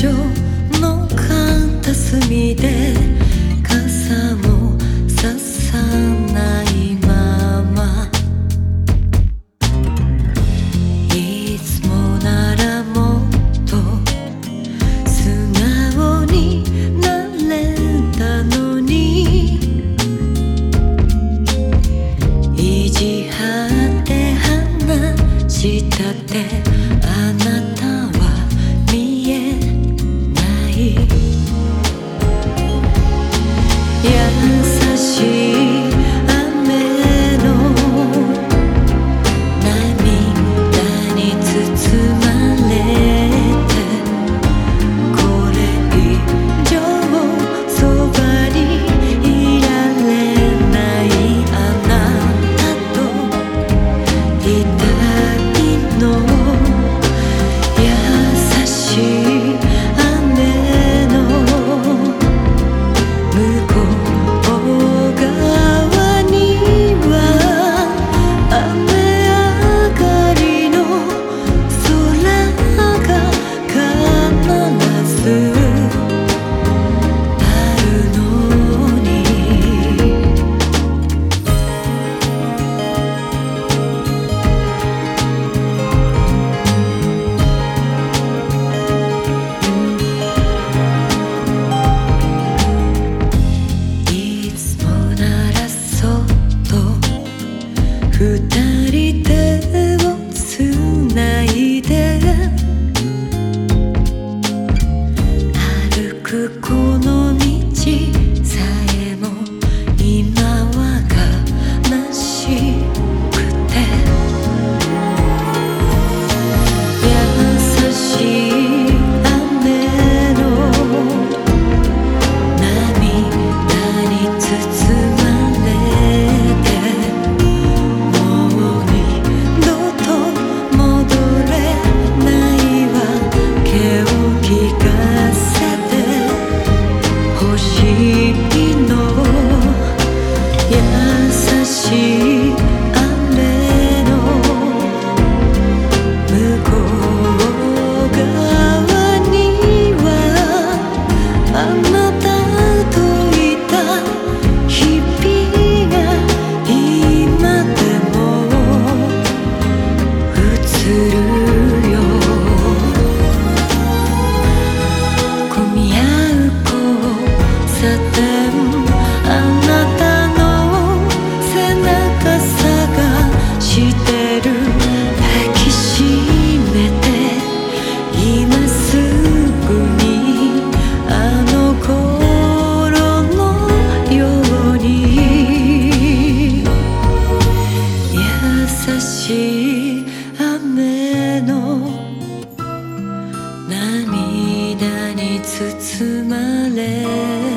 場の片隅で二人手をつないで。歩くこの道。混合う交差点あなたの背中探してる抱きしめて今すぐにあの頃のように優しい雨の涙包まれ